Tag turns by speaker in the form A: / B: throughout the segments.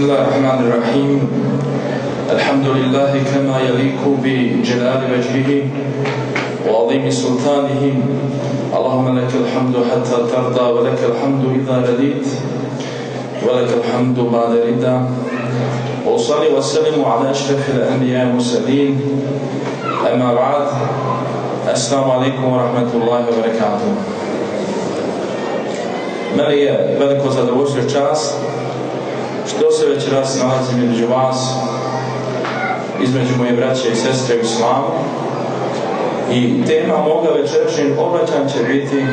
A: بسم الله الرحمن الرحيم الحمد لله كما يليق بجلال وجهه وعظيم سلطانه اللهم لك الحمد حتى ترضى ولك الحمد إذا رديت ولك الحمد بعد رضا وصلي وسلم على أشرف الأنبياء المرسلين أما بعد السلام عليكم ورحمة الله وبركاته Meni je veliko zadovoljstvo čast što se večeras nalazi među vas, između moje braće i sestre u slavu. I tema moga večerašnjeg obraćan će biti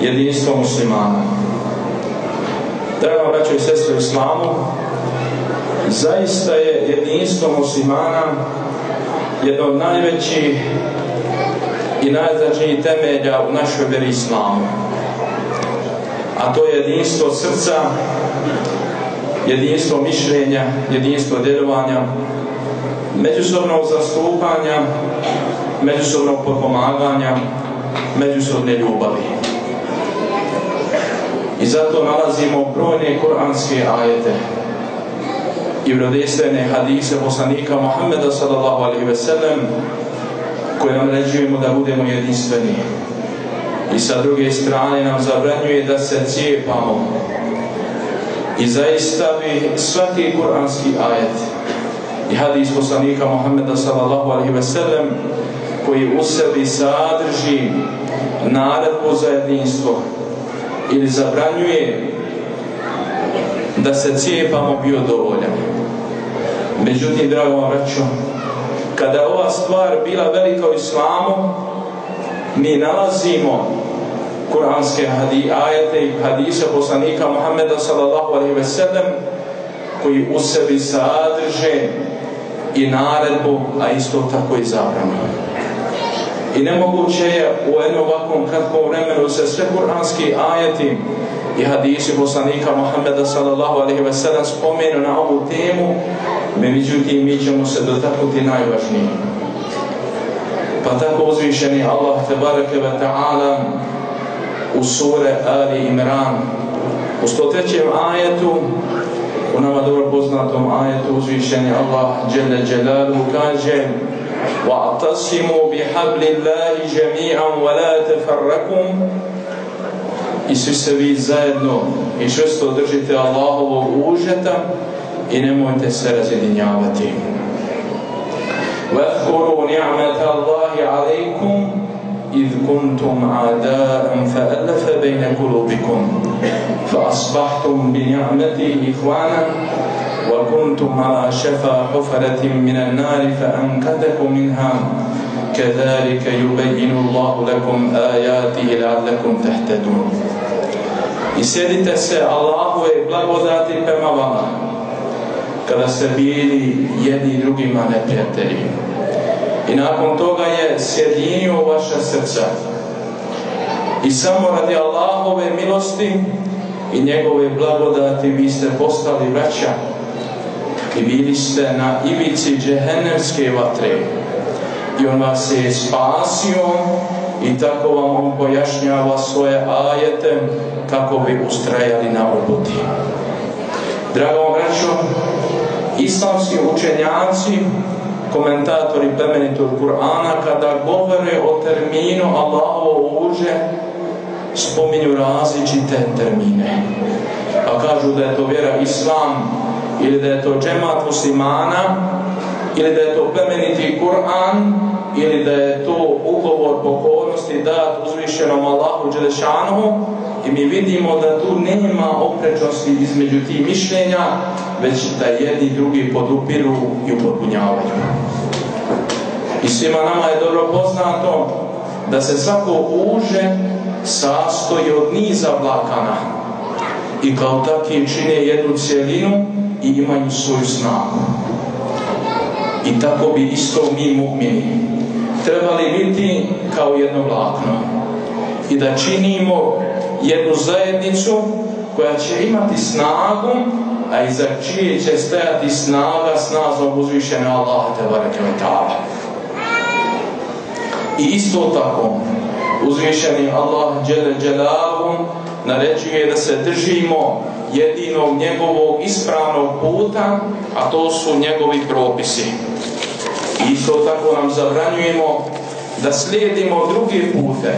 A: jedinstvo muslimana. Draga braće i sestre u slavu, zaista je jedinstvo muslimana jedan od najvećih i najznačajnijih temelja u našoj veri islamu. A to je jedinstvo srca jedinstvo mišljenja, jedinstvo djelovanja, međusobnog zastupanja, međusobnog pomaganja, međusobne ljubavi. I zato nalazimo brojne koranske ajete i vjerodostojne hadise poslanika Muhammeda sallallahu alejhi ve sellem koje nam ređujemo da budemo jedinstveni. I sa druge strane nam zabranjuje da se cijepamo, i zaista bi svaki kuranski ajet i hadis poslanika Muhammeda sallallahu alaihi ve koji u sebi sadrži naredbu za jedinstvo ili zabranjuje da se cijepamo bio dovoljan. Međutim, drago vam reću, kada ova stvar bila velika u islamu, mi nalazimo kuranske ajete i hadise poslanika Muhammeda sallallahu alaihi ve sellem koji u sebi sadrže i naredbu, a isto tako i zabranu. I nemoguće je u jednom ovakvom kratkom vremenu se sve kuranski ajeti i hadisi poslanika Muhammeda sallallahu alaihi ve sellem spomenu na ovu temu, međutim mi ćemo se dotaknuti najvažnijim. Pa tako uzvišeni Allah tebareke ve ta'ala u sure Ali Imran. U 103. ajetu, u nama dobro poznatom ajetu uzvišeni Allah Jelle Jelalu kaže وَعْتَصِمُوا بِحَبْلِ اللَّهِ جَمِيعًا وَلَا تَفَرَّكُمْ I svi se vi zajedno i čvrsto držite Allahovog užeta i nemojte se razjedinjavati. وَاذْكُرُوا نِعْمَةَ اللَّهِ عَلَيْكُمْ إذ كنتم عداء فألف بين قلوبكم فأصبحتم بنعمتي إخوانا وكنتم على شفا حفرة من النار فأنقذكم منها كذلك يبين الله لكم آياته لعلكم تهتدون I sjedite se Allahove blagodati prema vama, kada ste bili jedni drugima neprijatelji. i nakon toga je sjedinio vaša srca. I samo radi Allahove milosti i njegove blagodati vi ste postali vraća i bili ste na ivici džehennemske vatre. I on vas je spasio i tako vam on pojašnjava svoje ajete kako bi ustrajali na uputi. Drago braćo, islamski učenjaci komentatori plemenitog Kur'ana kada govore o terminu Allahovo uže spominju različite termine. Pa kažu da je to vjera Islam ili da je to džemat muslimana ili da je to plemeniti Kur'an ili da je to ugovor pokoja milosti dat uzvišenom Allahu i mi vidimo da tu nema oprečnosti između tih mišljenja, već da jedni drugi podupiru i upotpunjavaju.
B: I svima nama je
A: dobro poznato da se svako uže sastoji od niza vlakana i kao takvi čine jednu cijelinu i imaju svoju snagu. I tako bi isto mi mu'mini trebali biti kao jedno vlakno i da činimo jednu zajednicu koja će imati snagu, a iza čije će stajati snaga s nazvom uzvišena Allah te barakeva I isto tako, uzvišeni Allah džele dželavu naređuje da se držimo jedinog njegovog ispravnog puta, a to su njegovi propisi. Isto tako nam zabranjujemo da slijedimo druge pute.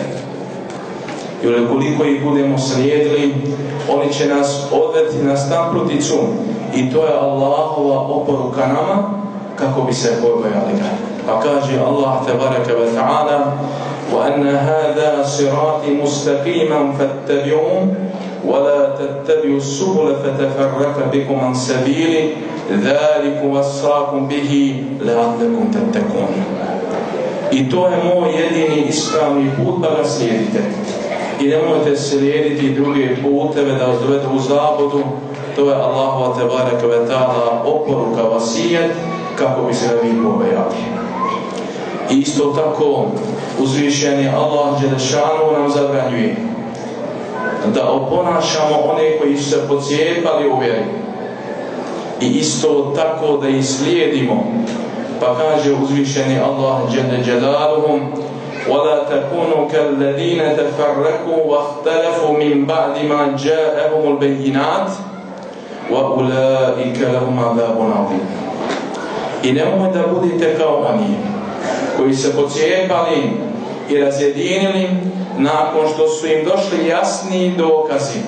A: Jer koliko ih budemo slijedili, oni će nas odveti na stamputicu i to je Allahova oporuka nama kako bi se pobojali Pa kaže Allah tabaraka wa ta'ala وَأَنَّ هَذَا صِرَاطِ مُسْتَقِيمًا فَاتَّبِعُونَ وَلَا تَتَّبِعُوا السُّبُلَ فَتَفَرَّقَ بِكُمْ عَنْ ذلكم وصاكم بِهِ لعلكم تَتَّقُونَ i to je moj jedini ispravni put da ga slijedite i nemojte slijediti druge puteve da vas dovedu u zabudu to je Allahova te ve taala oporuka vasijet kako bi se vi pobojali i isto tako uzvišeni Allah Đelešanu nam zabranjuje da oponašamo one koji su se pocijepali u vjeru i isto tako da ih slijedimo. Pa kaže uzvišeni Allah dželle dželaluhum: وَلَا تَكُونُوا كَالَّذِينَ تَفَرَّكُوا وَاخْتَلَفُوا من بَعْدِ مَا جَاءَهُمُ الْبَيِّنَاتِ وَأُولَٰئِكَ لَهُمْ عَذَابٌ عَظِيمٌ I nemoj da budete kao oni koji se pocijepali i razjedinili nakon što su im došli jasni dokazi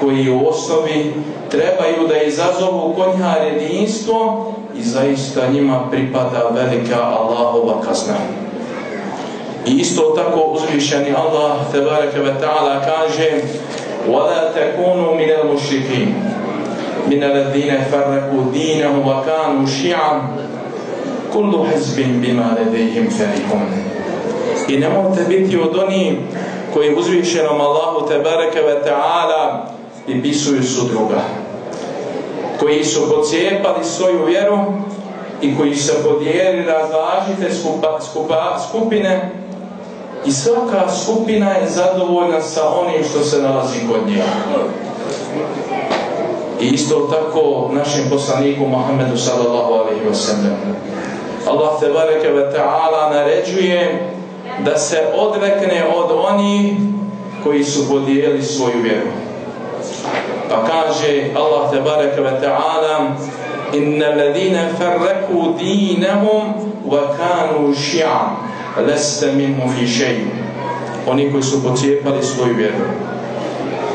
A: koji u osnovi trebaju da izazovu kod jedinstvo i zaista njima pripada velika Allahova kazna. I isto tako uzvišeni Allah tebareke ve ta'ala kaže وَلَا تَكُونُوا مِنَ الْمُشْرِكِينَ مِنَ الَّذِينَ فَرَّقُوا دِينَهُمْ وَكَانُوا شِعًا كُلُّ حِزْبٍ بِمَا لَدَيْهِمْ فَرِحُونَ I nemojte biti od onih koji uzvišenom Allahu tebareke ve ta'ala i pisuju su druga. Koji su pocijepali svoju vjeru i koji se podijeli razlažite različite skupa, skupine i svaka skupina je zadovoljna sa onim što se nalazi kod njega. I isto tako našem poslaniku Mohamedu sallallahu alaihi wa Allah te naređuje da se odrekne od onih koji su podijeli svoju vjeru. Pa kaže Allah tabaraka ve ta'ala Inna ladina ferreku dinahum wa kanu ši'an Leste Oni koji su pocijepali svoju vjeru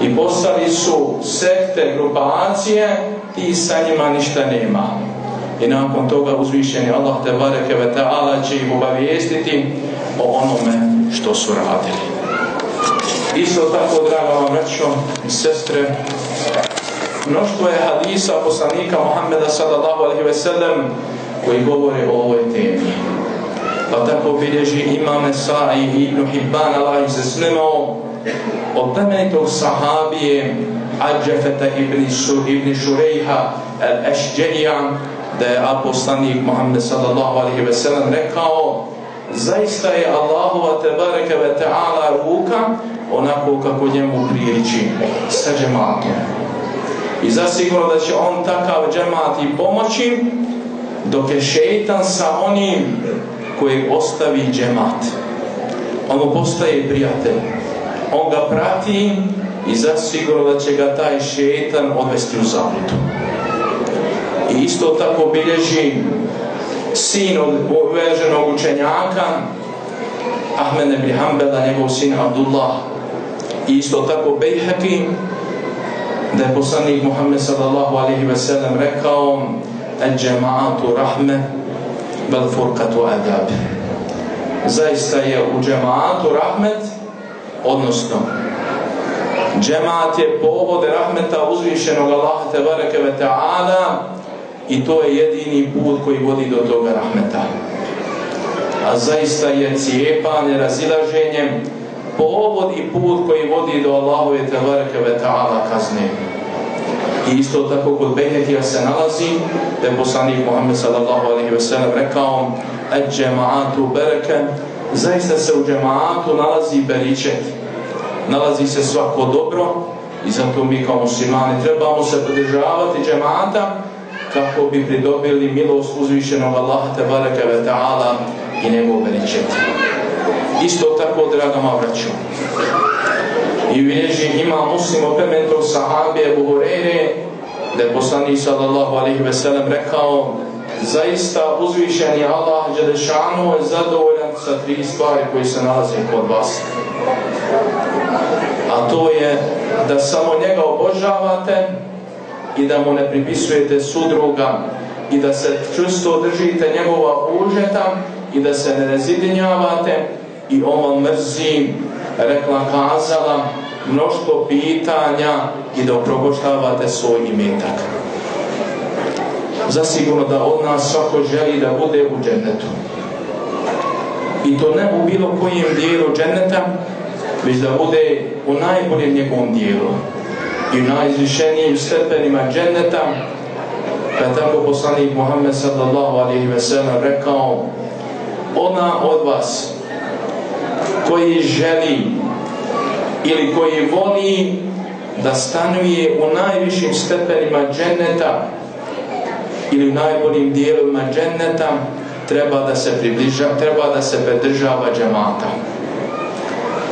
A: i poslali su sekte, grupacije, ti sa njima ništa nema. I nakon toga uzvišeni Allah te bareke ve ta'ala će ih obavijestiti o onome što su radili. Isto tako, draga braćo i sestre, mnoštvo je hadisa poslanika Muhammeda sallallahu alaihi ve sellem koji govori o ovoj temi. Pa tako bilježi imame Sa'i i Ibn Hibban Allah se snimao od temenitog sahabije Adjafeta ibn, Sur, ibn Šurejha al-Ešđeja da je apostanik Muhammed sallallahu alaihi ve sellem rekao zaista je Allahova tebareke ve ta'ala ruka onako kako njemu priliči sa džematom. I zasigurno da će on takav džemat i pomoći dok je šeitan sa onim koji ostavi džemat. On mu postaje prijatelj. On ga prati i zasigurno da će ga taj šeitan odvesti u zabudu. I isto tako bilježi sin od uveženog učenjaka Ahmed ibn Hanbala, njegov sin Abdullah. I isto tako Bejhaki, da je poslanik Muhammed sallallahu alaihi ve sellem rekao Al-đema'atu rahme, bel furqatu adab. Zaista je u džema'atu rahmet, odnosno džema'at je povod rahmeta uzvišenog Allaha te bareke ve ta'ala, i to je jedini put koji vodi do toga rahmeta. A zaista je cijepanje razilaženjem povod i put koji vodi do Allahove tebareke ve ta'ala kazne. I isto tako kod Behetija se nalazi da je poslanik Muhammed sallallahu ve sellem rekao et džema'atu bereke zaista se u džema'atu nalazi beričet. Nalazi se svako dobro i zato mi kao muslimani trebamo se pridržavati džema'ata kako bi pridobili milost uzvišenog Allaha bareke ve ta'ala i njegov beričet. Isto tako, dragama vraću. I uvježi ima muslim oplementog sahabe sahabije Hurere, da je poslanik sallallahu alaihi ve rekao zaista uzvišeni Allah Đelešanu je zadovoljan sa tri stvari koji se nalaze kod vas. A to je da samo njega obožavate, i da mu ne pripisujete sudruga i da se čvrsto držite njegova užeta i da se ne razjedinjavate i ovo mrzi, rekla kazala, mnoštvo pitanja i da uproboštavate svoj imetak. Zasigurno da od nas svako želi da bude u džennetu. I to ne u bilo kojem dijelu dženneta, već da bude u najboljem njegovom dijelu i najizvišenijim stepenima dženneta, pa je tako poslanik Muhammed sallallahu rekao ona od vas koji želi ili koji voli da stanuje u najvišim stepenima dženneta ili u najboljim dijelovima dženneta treba da se približa, treba da se pridržava džemata.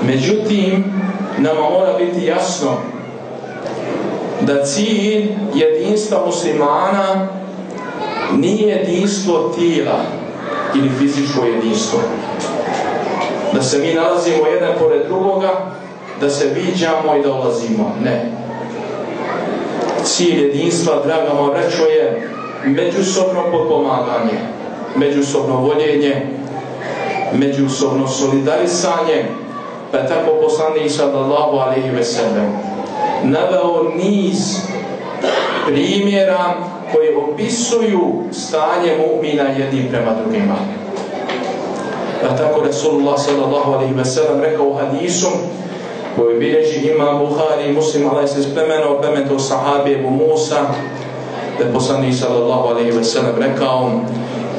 A: Međutim, nama mora biti jasno da cilj jedinstva muslimana nije jedinstvo tijela ili fizičko jedinstvo. Da se mi nalazimo jedan pored drugoga, da se viđamo i da Ne. Cilj jedinstva, draga moja je međusobno pomaganje međusobno voljenje, međusobno solidarisanje, pa tako poslanik sallallahu alaihi ve sellem naveo niz primjera koji opisuju stanje mu'mina jednim prema drugima. A tako Rasulullah sallallahu alaihi wa sallam rekao u hadisu koji bilježi imam Buhari muslim alaihi se spomenu od plementu sahabe Ebu Musa da je poslanik sallallahu alaihi wa sallam rekao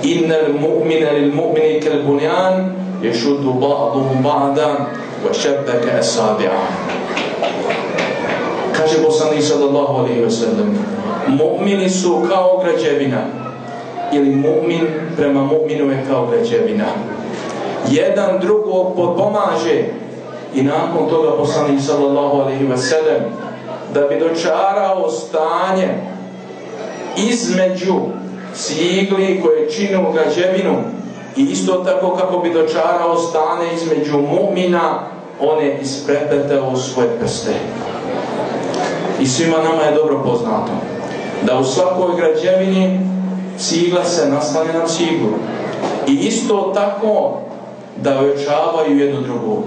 A: Innal mu'mina lil mu'mini kal bunyan yashuddu ba'duhu ba'da wa shabbaka asabi'a Kaže poslanik sallallahu alaihi wa sallam, mu'mini su kao građevina, ili mu'min prema mu'minu je kao građevina. Jedan drugo potpomaže i nakon toga poslanik sallallahu alaihi wa sallam, da bi dočarao stanje između cigli koje činu građevinu i isto tako kako bi dočarao stanje između mu'mina, one isprepetao svoje prste i svima nama je dobro poznato da u svakoj građevini cigla se nastane na ciglu i isto tako da ojačavaju jednu drugu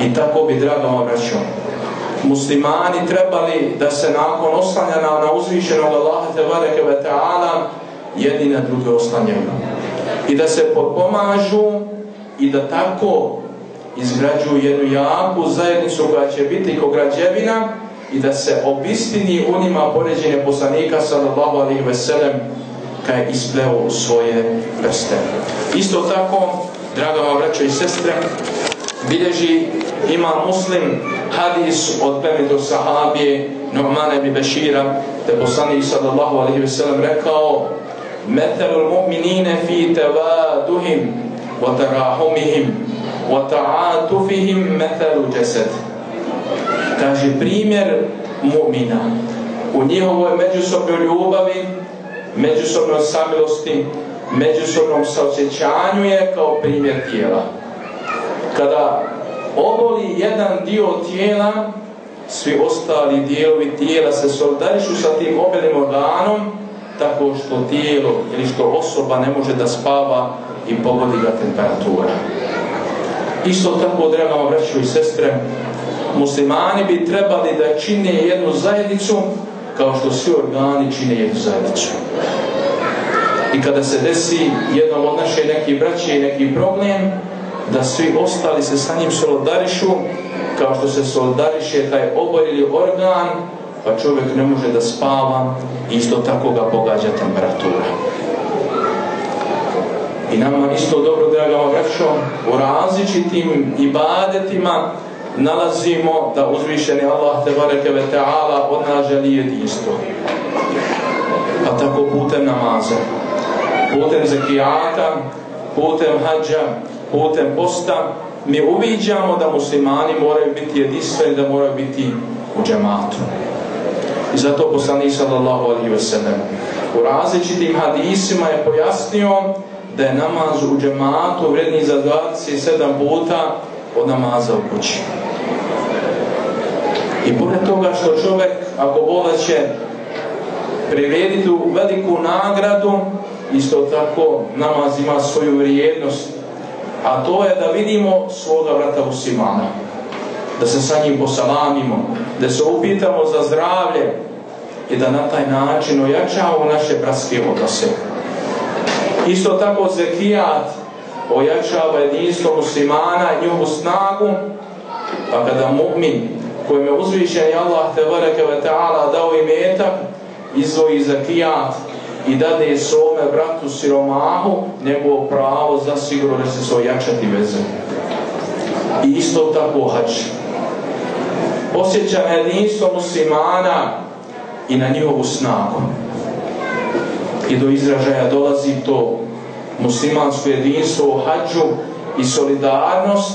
A: i tako bi drago obraćao muslimani trebali da se nakon oslanjana na uzvišenog Allaha te bareke ve taala jedni na druge oslanjaju i da se potpomažu i da tako izgrađuju jednu jaku zajednicu koja će biti kao građevina i da se obistini onima poređenje poslanika sallallahu alaihi veselem kaj je ispleo svoje prste. Isto tako, draga vam braćo i sestre, bilježi ima muslim hadis od plemetu sahabije Nu'mana ibn Bešira, te poslanik sallallahu alaihi veselem rekao fi الْمُؤْمِنِينَ wa تَوَادُهِمْ wa ta'atufihim مَثَلُ جَسَدِ Kaže, primjer mu'mina u njihovoj međusobnoj ljubavi, međusobnoj samilosti, međusobnom saosjećanju je kao primjer tijela. Kada oboli jedan dio tijela, svi ostali dijelovi tijela se solidarišu sa tim obelim organom, tako što tijelo ili što osoba ne može da spava i pogodi ga temperatura. Isto tako, dragama braću i sestre, muslimani bi trebali da čine jednu zajednicu kao što svi organi čine jednu zajednicu. I kada se desi jednom od naše neki braće i neki problem, da svi ostali se sa njim solidarišu, kao što se solidariše taj oboljeli organ, pa čovjek ne može da spava, isto tako ga pogađa temperatura. I nama isto dobro, draga braćo, u različitim ibadetima nalazimo da uzvišeni Allah te bareke ve taala od nas želi jedinstvo. Pa tako putem namaza, putem zakijata, putem hađa, putem posta, mi uviđamo da muslimani moraju biti jedinstveni, da moraju biti u džematu. I zato Poslani sallallahu alaihi ve sellem u različitim hadisima je pojasnio da je namaz u džematu vredni za 27 puta od namaza u kući. I pored toga što čovjek, ako će prirediti u veliku nagradu, isto tako namaz ima svoju vrijednost. A to je da vidimo svoga vrata Usimana. Da se sa njim posalamimo, da se upitamo za zdravlje i da na taj način ojačamo naše bratske odnose. Isto tako zekijat ojačava jedinstvo muslimana i njegovu snagu, pa kada mu'min kojim je uzvišen Allah te ve ta'ala dao i metak, izvoji zakijat i dade svome bratu siromahu njegovo pravo za sigurno da se se ojačati veze. I isto tako hač. Osjeća jedinstvo muslimana i na njihovu snagu. I do izražaja dolazi to muslimansko jedinstvo u hađu i solidarnost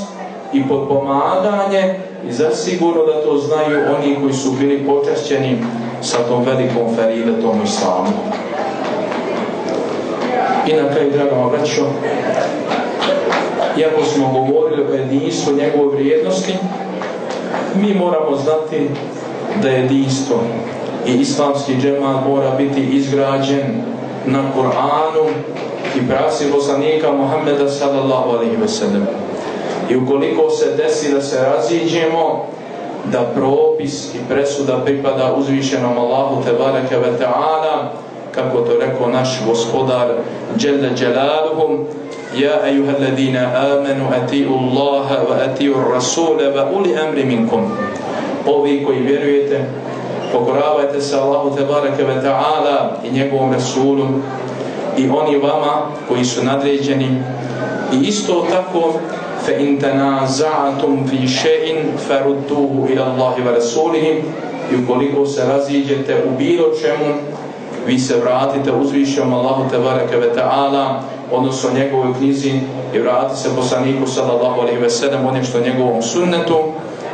A: i podpomaganje i zasigurno da to znaju oni koji su bili počašćeni sa tom velikom feridetom islamu. I na kraju, draga iako smo govorili o jedinstvu njegove vrijednosti, mi moramo znati da je jedinstvo i islamski džemat mora biti izgrađen na koranu i prasi poslanika Muhammeda sallallahu alaihi ve i ukoliko se desi da se raziđemo, da propis i presuda pripada uzvišenom Allahu Tebareke ve ta'ala, kako to rekao naš gospodar Đelde Đelaluhum, Ja ejuha ladina amanu atiju Allaha wa atiju Rasule wa uli amri Ovi koji vjerujete, pokoravajte se Allahu Tebareke ve i njegovom Rasulu i oni vama koji su nadređeni i isto tako فَإِنْ تنازعتم في شيء فردوه Allah الله وَرَسُولِهِمْ i ukoliko se raziđete u bilo čemu vi se vratite uzvišćom Allahu tebareke ve ta'ala odnosno njegovoj knjizi i vrati se poslaniku sallallahu alaihi ve sedem odnosno njegovom sunnetu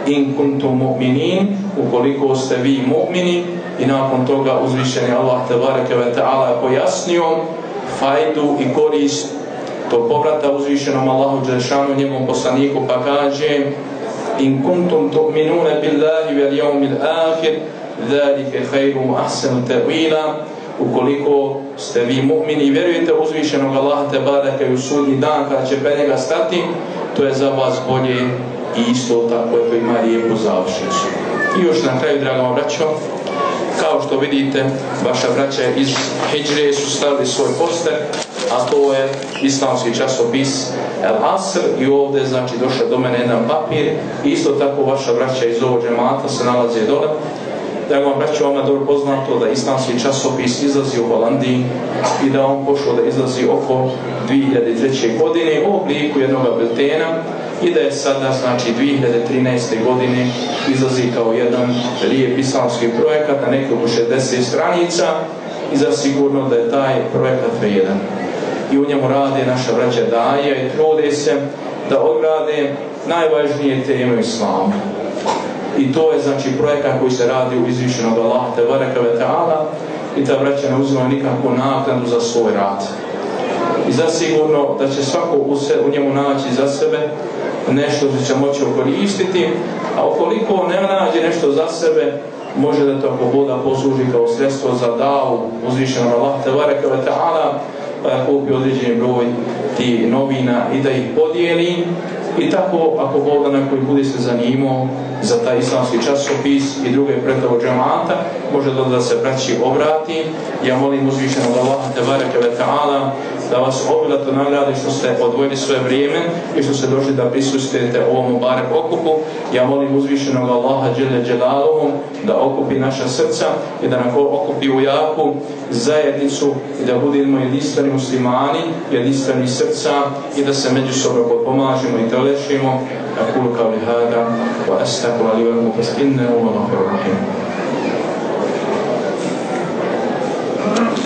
A: in kuntum mu'minin ukoliko ste vi mu'mini i nakon toga uzvišeni Allah tebareke ve ta'ala pojasnio fajdu i korist to povrata uzvišenom Allahu Đelšanu njegovom poslaniku pa kaže in kuntum tu'minuna billahi vel yawmil akhir zalika khayrun ahsanu ta'wila ukoliko ste vi mu'mini i vjerujete uzvišenog Allaha te u sudnji dan kada će pre stati to je za vas bolje i isto tako eto ima lijepu i još na kraju draga braćo kao što vidite vaša braća iz Heđre su stavili svoj poster a to je islamski časopis El Asr i ovdje znači došao do mene jedan papir i isto tako vaša vraća iz ovog džemata se nalazi dole da vam braću dobro poznato da islamski časopis izlazi u Holandiji i da on pošao da izlazi oko 2003. godine u obliku jednog biltena i da je sada, znači 2013. godine izlazi kao jedan lijep islamski projekat na nekoliko 60 stranica i za sigurno da je taj projekat vrijedan i u njemu rade naše vraća daje i trude se da odrade najvažnije teme islama. I to je znači projekat koji se radi u izvišenog Allah te i ta vraća ne uzima nikakvu naknadu za svoj rad. I zasigurno da će svako u, u njemu naći za sebe nešto što će moći okoristiti, a ukoliko ne nađe nešto za sebe, može da to Boda posluži kao sredstvo za davu uzvišenog Allah te pa kupi određeni broj ti novina i da ih podijeli i tako ako Bog da koji bude se zanimao za taj islamski časopis i druge pretovo džemata, može da, da se braći obrati. Ja molim uzvišenog Allah te bareke ve ta'ala da vas obilato nagradi što ste odvojili svoje vrijeme i što ste došli da prisustujete ovom barem okupu. Ja molim uzvišenog Allaha Đele da okupi naša srca i da nam okupi u jaku zajednicu i da budemo jedinstveni muslimani, jedinstveni srca i da se među međusobno pomažimo i telešimo. Akul قولي هذا وأستغفر لي ولكم فإنه هو